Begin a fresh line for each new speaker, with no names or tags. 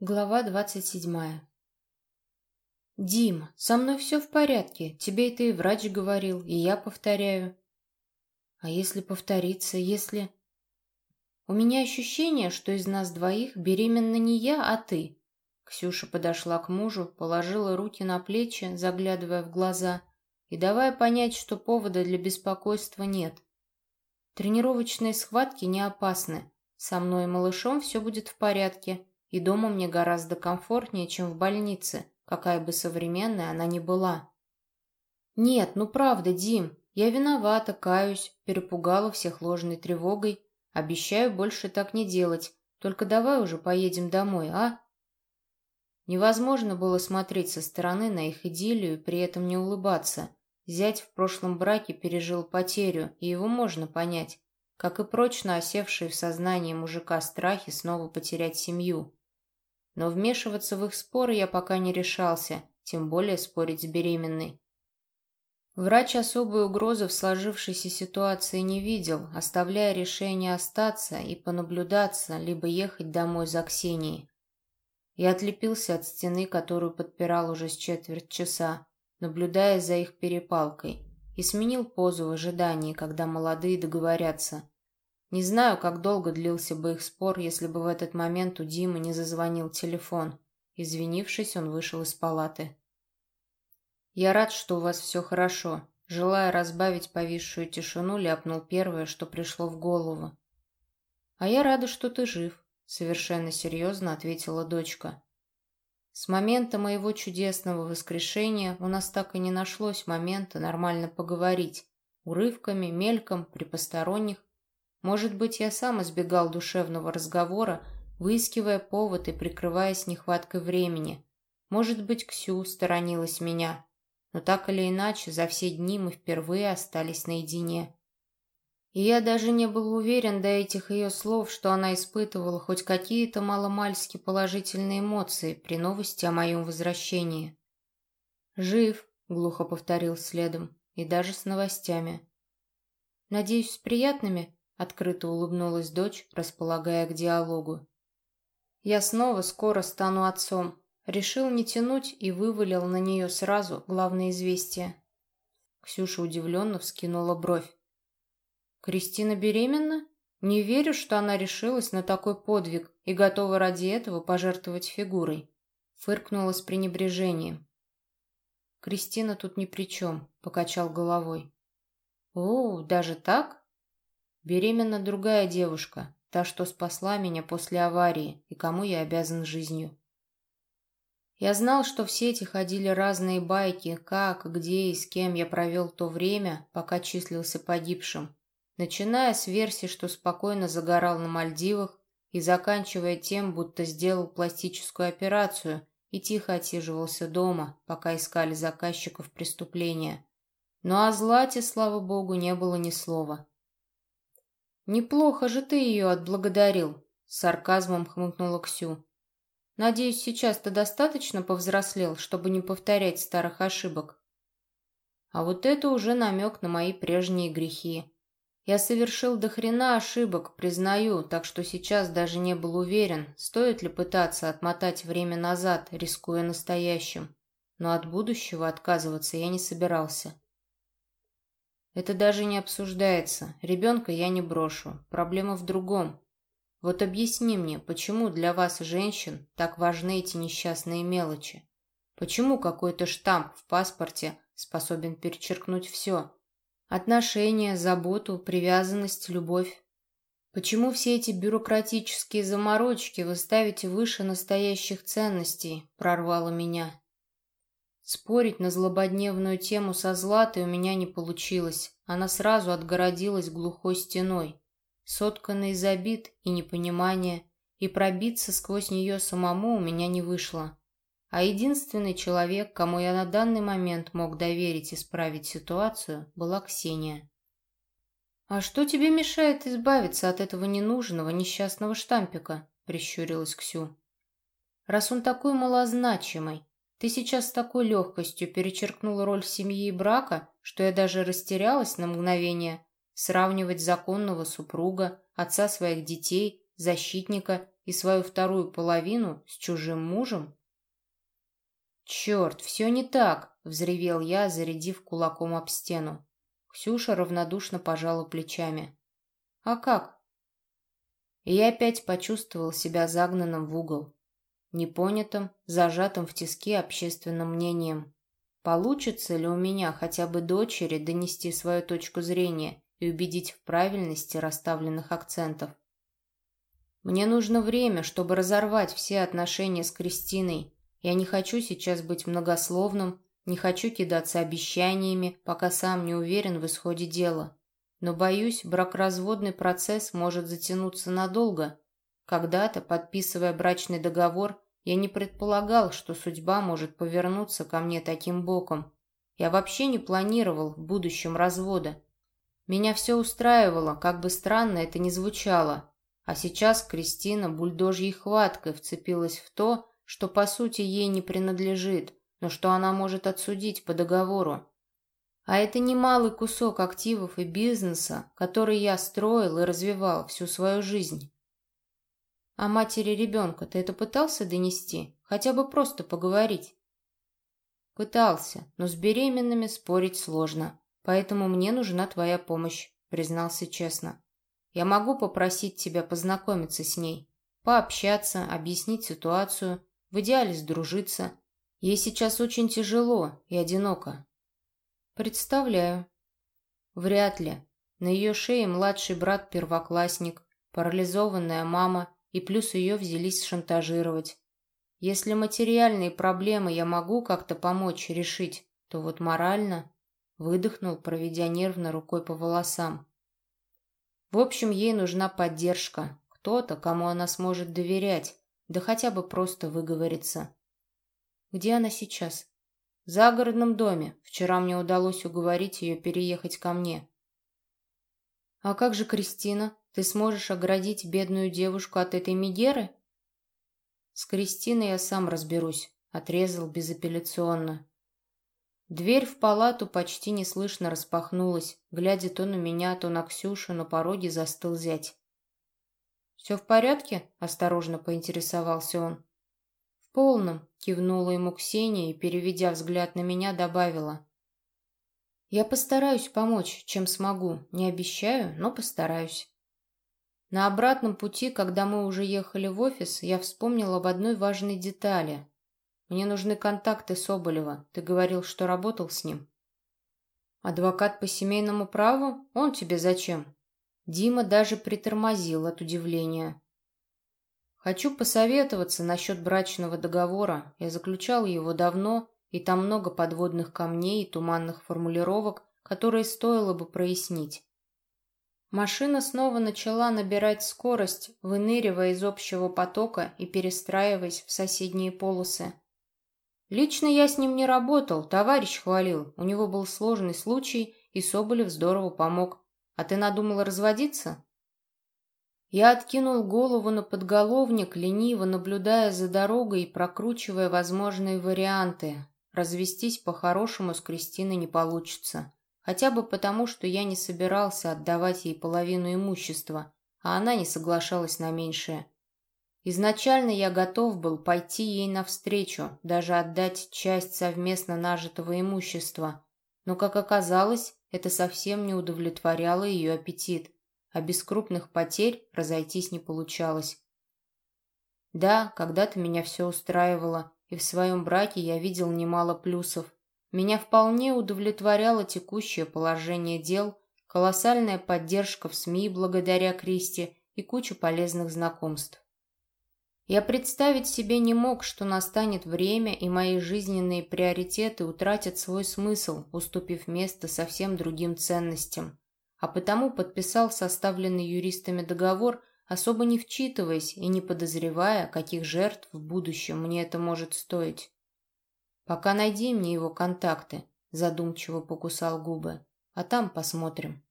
Глава двадцать седьмая. «Дим, со мной все в порядке. Тебе это и врач говорил, и я повторяю». «А если повториться, если...» «У меня ощущение, что из нас двоих беременна не я, а ты». Ксюша подошла к мужу, положила руки на плечи, заглядывая в глаза, и давая понять, что повода для беспокойства нет. Тренировочные схватки не опасны. Со мной и малышом все будет в порядке и дома мне гораздо комфортнее, чем в больнице, какая бы современная она ни была. Нет, ну правда, Дим, я виновата, каюсь, перепугала всех ложной тревогой. Обещаю больше так не делать. Только давай уже поедем домой, а? Невозможно было смотреть со стороны на их идиллию и при этом не улыбаться. Зять в прошлом браке пережил потерю, и его можно понять, как и прочно осевшие в сознании мужика страхи снова потерять семью но вмешиваться в их споры я пока не решался, тем более спорить с беременной. Врач особой угрозы в сложившейся ситуации не видел, оставляя решение остаться и понаблюдаться, либо ехать домой за Ксенией. Я отлепился от стены, которую подпирал уже с четверть часа, наблюдая за их перепалкой, и сменил позу в ожидании, когда молодые договорятся. Не знаю, как долго длился бы их спор, если бы в этот момент у Димы не зазвонил телефон. Извинившись, он вышел из палаты. «Я рад, что у вас все хорошо», желая разбавить повисшую тишину, ляпнул первое, что пришло в голову. «А я рада, что ты жив», — совершенно серьезно ответила дочка. «С момента моего чудесного воскрешения у нас так и не нашлось момента нормально поговорить, урывками, мельком, при посторонних, может быть, я сам избегал душевного разговора, выискивая повод и прикрываясь нехваткой времени. Может быть, Ксю сторонилась меня. Но так или иначе, за все дни мы впервые остались наедине. И я даже не был уверен до этих ее слов, что она испытывала хоть какие-то маломальски положительные эмоции при новости о моем возвращении. «Жив», — глухо повторил следом, — «и даже с новостями». «Надеюсь, с приятными?» Открыто улыбнулась дочь, располагая к диалогу. Я снова скоро стану отцом. Решил не тянуть и вывалил на нее сразу главное известие. Ксюша удивленно вскинула бровь. «Кристина беременна? Не верю, что она решилась на такой подвиг и готова ради этого пожертвовать фигурой». Фыркнула с пренебрежением. «Кристина тут ни при чем», — покачал головой. «О, даже так?» Беременна другая девушка, та, что спасла меня после аварии и кому я обязан жизнью. Я знал, что в сети ходили разные байки, как, где и с кем я провел то время, пока числился погибшим, начиная с версии, что спокойно загорал на Мальдивах, и заканчивая тем, будто сделал пластическую операцию и тихо отсиживался дома, пока искали заказчиков преступления. Но о злате, слава богу, не было ни слова. «Неплохо же ты ее отблагодарил», — сарказмом хмыкнула Ксю. «Надеюсь, сейчас ты достаточно повзрослел, чтобы не повторять старых ошибок». А вот это уже намек на мои прежние грехи. Я совершил до хрена ошибок, признаю, так что сейчас даже не был уверен, стоит ли пытаться отмотать время назад, рискуя настоящим. Но от будущего отказываться я не собирался. Это даже не обсуждается. Ребенка я не брошу. Проблема в другом. Вот объясни мне, почему для вас, женщин, так важны эти несчастные мелочи? Почему какой-то штамп в паспорте способен перечеркнуть все? Отношения, заботу, привязанность, любовь. Почему все эти бюрократические заморочки вы ставите выше настоящих ценностей, прорвало меня. Спорить на злободневную тему со Златой у меня не получилось. Она сразу отгородилась глухой стеной, сотканной из обид и непонимания, и пробиться сквозь нее самому у меня не вышло. А единственный человек, кому я на данный момент мог доверить исправить ситуацию, была Ксения. «А что тебе мешает избавиться от этого ненужного, несчастного штампика?» – прищурилась Ксю. «Раз он такой малозначимый, ты сейчас с такой легкостью перечеркнула роль семьи и брака, что я даже растерялась на мгновение. Сравнивать законного супруга, отца своих детей, защитника и свою вторую половину с чужим мужем? «Черт, все не так!» — взревел я, зарядив кулаком об стену. Ксюша равнодушно пожала плечами. «А как?» И я опять почувствовал себя загнанным в угол, непонятым, зажатым в тиски общественным мнением. Получится ли у меня хотя бы дочери донести свою точку зрения и убедить в правильности расставленных акцентов? Мне нужно время, чтобы разорвать все отношения с Кристиной. Я не хочу сейчас быть многословным, не хочу кидаться обещаниями, пока сам не уверен в исходе дела. Но, боюсь, бракоразводный процесс может затянуться надолго. Когда-то, подписывая брачный договор, я не предполагал, что судьба может повернуться ко мне таким боком. Я вообще не планировал в будущем развода. Меня все устраивало, как бы странно это ни звучало. А сейчас Кристина бульдожьей хваткой вцепилась в то, что по сути ей не принадлежит, но что она может отсудить по договору. А это немалый кусок активов и бизнеса, который я строил и развивал всю свою жизнь. А матери ребенка ты это пытался донести? Хотя бы просто поговорить? Пытался, но с беременными спорить сложно. Поэтому мне нужна твоя помощь, признался честно. Я могу попросить тебя познакомиться с ней, пообщаться, объяснить ситуацию, в идеале сдружиться. Ей сейчас очень тяжело и одиноко. Представляю. Вряд ли. На ее шее младший брат-первоклассник, парализованная мама и плюс ее взялись шантажировать. Если материальные проблемы я могу как-то помочь решить, то вот морально... Выдохнул, проведя нервно рукой по волосам. В общем, ей нужна поддержка. Кто-то, кому она сможет доверять, да хотя бы просто выговориться. Где она сейчас? В загородном доме. Вчера мне удалось уговорить ее переехать ко мне. А как же Кристина? Ты сможешь оградить бедную девушку от этой Мегеры? С Кристиной я сам разберусь, отрезал безапелляционно. Дверь в палату почти неслышно распахнулась, глядя то на меня, то на Ксюшу, на пороге застыл зять. «Все в порядке?» – осторожно поинтересовался он. «В полном», – кивнула ему Ксения и, переведя взгляд на меня, добавила. «Я постараюсь помочь, чем смогу. Не обещаю, но постараюсь». На обратном пути, когда мы уже ехали в офис, я вспомнил об одной важной детали. Мне нужны контакты Соболева. Ты говорил, что работал с ним. Адвокат по семейному праву? Он тебе зачем? Дима даже притормозил от удивления. Хочу посоветоваться насчет брачного договора. Я заключал его давно, и там много подводных камней и туманных формулировок, которые стоило бы прояснить. Машина снова начала набирать скорость, выныривая из общего потока и перестраиваясь в соседние полосы. Лично я с ним не работал, товарищ хвалил. У него был сложный случай, и Соболев здорово помог. А ты надумала разводиться? Я откинул голову на подголовник, лениво наблюдая за дорогой и прокручивая возможные варианты. Развестись по-хорошему с Кристиной не получится. Хотя бы потому, что я не собирался отдавать ей половину имущества, а она не соглашалась на меньшее. Изначально я готов был пойти ей навстречу, даже отдать часть совместно нажитого имущества. Но, как оказалось, это совсем не удовлетворяло ее аппетит, а без крупных потерь разойтись не получалось. Да, когда-то меня все устраивало, и в своем браке я видел немало плюсов. Меня вполне удовлетворяло текущее положение дел, колоссальная поддержка в СМИ благодаря Кристи и куча полезных знакомств. Я представить себе не мог, что настанет время, и мои жизненные приоритеты утратят свой смысл, уступив место совсем другим ценностям. А потому подписал составленный юристами договор, особо не вчитываясь и не подозревая, каких жертв в будущем мне это может стоить. «Пока найди мне его контакты», — задумчиво покусал губы. «А там посмотрим».